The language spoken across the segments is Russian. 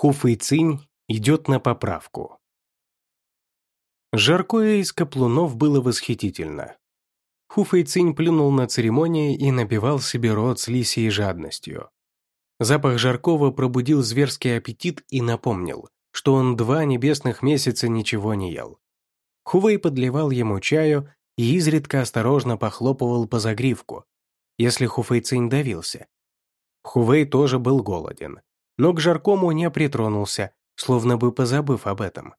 Хуфэй Цинь идет на поправку. Жаркое из каплунов было восхитительно. Хуфэй Цинь плюнул на церемонии и набивал себе рот с лисьей жадностью. Запах жаркого пробудил зверский аппетит и напомнил, что он два небесных месяца ничего не ел. Хувей подливал ему чаю и изредка осторожно похлопывал по загривку, если Хуфэй Цинь давился. Хувей тоже был голоден, но к жаркому не притронулся, словно бы позабыв об этом.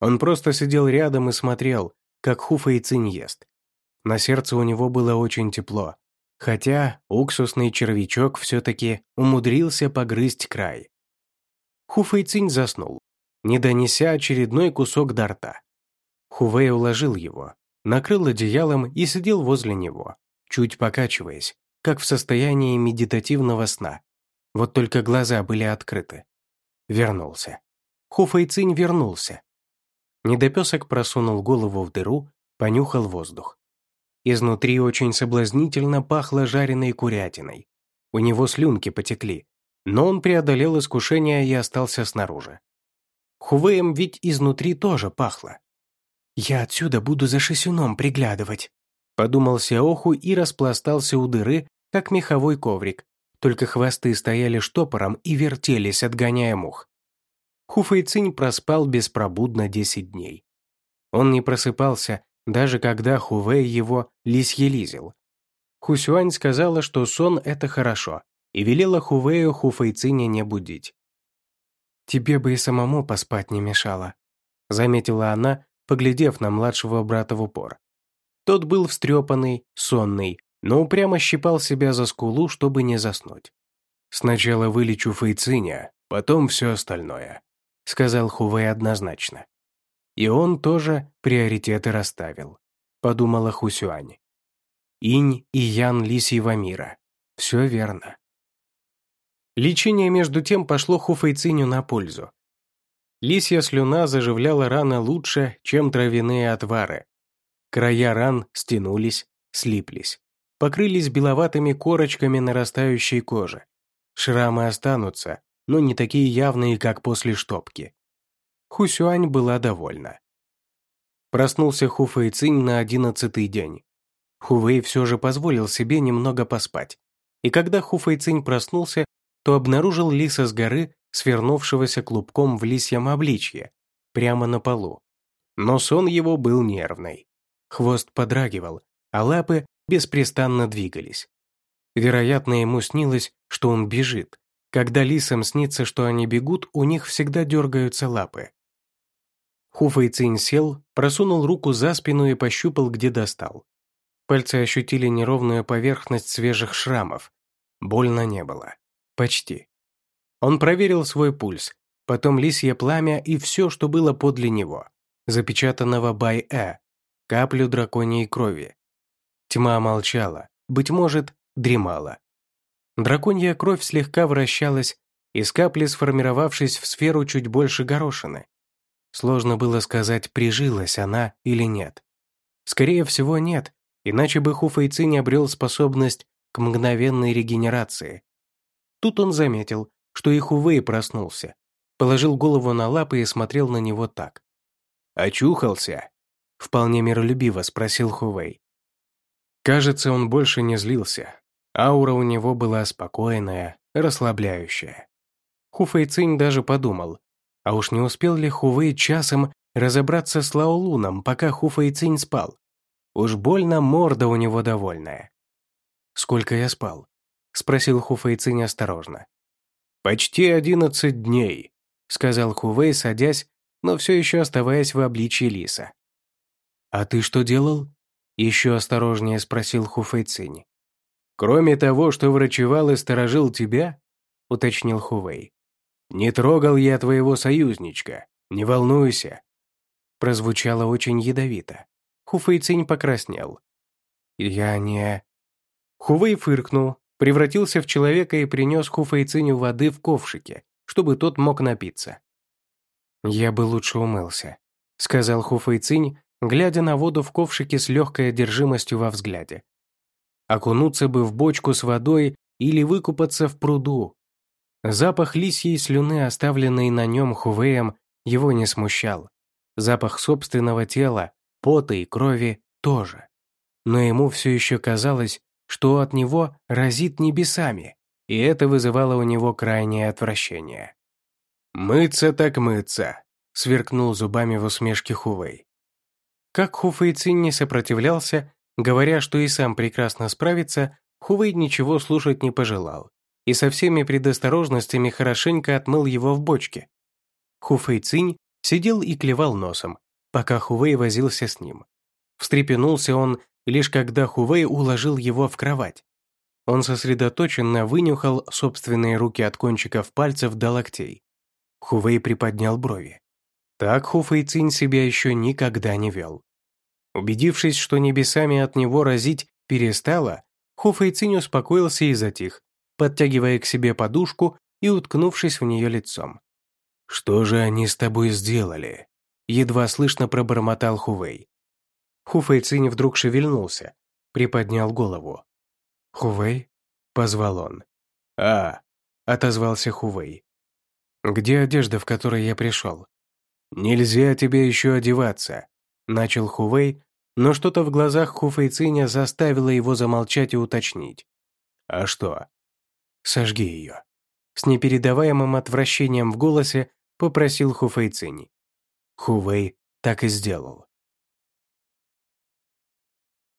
Он просто сидел рядом и смотрел, как Хуфа и Цинь ест. На сердце у него было очень тепло, хотя уксусный червячок все-таки умудрился погрызть край. Хуфа и Цинь заснул, не донеся очередной кусок до рта. Хувей уложил его, накрыл одеялом и сидел возле него, чуть покачиваясь, как в состоянии медитативного сна. Вот только глаза были открыты. Вернулся. Хуфайцинь вернулся. Недопесок просунул голову в дыру, понюхал воздух. Изнутри очень соблазнительно пахло жареной курятиной. У него слюнки потекли, но он преодолел искушение и остался снаружи. Хувеем ведь изнутри тоже пахло. «Я отсюда буду за шесюном приглядывать», — подумал Сяоху и распластался у дыры, как меховой коврик, только хвосты стояли штопором и вертелись, отгоняя мух. Хуфэйцинь проспал беспробудно 10 дней. Он не просыпался, даже когда Хувей его лисьелизил. Хусюань сказала, что сон – это хорошо, и велела Хувею Хуфэйциня не будить. «Тебе бы и самому поспать не мешало», – заметила она, поглядев на младшего брата в упор. Тот был встрепанный, сонный, но упрямо щипал себя за скулу, чтобы не заснуть. «Сначала вылечу Фейциня, потом все остальное», — сказал Хувей однозначно. И он тоже приоритеты расставил, подумала Хусюань. Инь и Ян Лисьего мира. Все верно. Лечение между тем пошло Хуфейциню на пользу. Лисья слюна заживляла раны лучше, чем травяные отвары. Края ран стянулись, слиплись покрылись беловатыми корочками нарастающей кожи. Шрамы останутся, но не такие явные, как после штопки. Хусюань была довольна. Проснулся Хуфэй Цинь на одиннадцатый день. Хувей все же позволил себе немного поспать. И когда Хуфэй Цинь проснулся, то обнаружил лиса с горы, свернувшегося клубком в лисьем обличье, прямо на полу. Но сон его был нервный. Хвост подрагивал, а лапы беспрестанно двигались. Вероятно, ему снилось, что он бежит. Когда лисам снится, что они бегут, у них всегда дергаются лапы. Хуфэйцин сел, просунул руку за спину и пощупал, где достал. Пальцы ощутили неровную поверхность свежих шрамов. Больно не было. Почти. Он проверил свой пульс, потом лисье пламя и все, что было подле него, запечатанного Бай-Э, каплю драконьей крови, Тьма молчала, быть может, дремала. Драконья кровь слегка вращалась, из капли сформировавшись в сферу чуть больше горошины. Сложно было сказать, прижилась она или нет. Скорее всего, нет, иначе бы Хуфайци не обрел способность к мгновенной регенерации. Тут он заметил, что и Хувей проснулся, положил голову на лапы и смотрел на него так. «Очухался?» — вполне миролюбиво спросил Хувей. Кажется, он больше не злился. Аура у него была спокойная, расслабляющая. Хуфэйцинь даже подумал, а уж не успел ли Хувей часом разобраться с Лаолуном, пока Хуфэйцинь спал? Уж больно морда у него довольная. «Сколько я спал?» — спросил Хуфэйцинь осторожно. «Почти одиннадцать дней», — сказал Хувей, садясь, но все еще оставаясь в обличье лиса. «А ты что делал?» Еще осторожнее спросил Хуфэйцинь. «Кроме того, что врачевал и сторожил тебя?» — уточнил Хувей. «Не трогал я твоего союзничка, не волнуйся». Прозвучало очень ядовито. Хуфэйцинь покраснел. «Я не...» Хувей фыркнул, превратился в человека и принес Хуфэйциню воды в ковшике, чтобы тот мог напиться. «Я бы лучше умылся», — сказал Хуфэйцинь, глядя на воду в ковшике с легкой одержимостью во взгляде. Окунуться бы в бочку с водой или выкупаться в пруду. Запах лисьей слюны, оставленный на нем Хувеем, его не смущал. Запах собственного тела, пота и крови тоже. Но ему все еще казалось, что от него разит небесами, и это вызывало у него крайнее отвращение. «Мыться так мыться», — сверкнул зубами в усмешке Хувей. Как Хуфэй Цин не сопротивлялся, говоря, что и сам прекрасно справится, Хувей ничего слушать не пожелал и со всеми предосторожностями хорошенько отмыл его в бочке. Хуфэй Цинь сидел и клевал носом, пока Хувей возился с ним. Встрепенулся он, лишь когда Хувей уложил его в кровать. Он сосредоточенно вынюхал собственные руки от кончиков пальцев до локтей. Хувей приподнял брови. Так Хуфэй Цинь себя еще никогда не вел. Убедившись, что небесами от него разить перестало, Хуфэй Цинь успокоился и затих, подтягивая к себе подушку и уткнувшись в нее лицом. «Что же они с тобой сделали?» Едва слышно пробормотал Хувей. Хуфэй Цинь вдруг шевельнулся, приподнял голову. «Хувей?» — позвал он. «А!» — отозвался Хувей. «Где одежда, в которой я пришел?» «Нельзя тебе еще одеваться», — начал Хувей, но что-то в глазах Хуфейциня заставило его замолчать и уточнить. «А что?» «Сожги ее». С непередаваемым отвращением в голосе попросил Хуфейцини. Хувей так и сделал.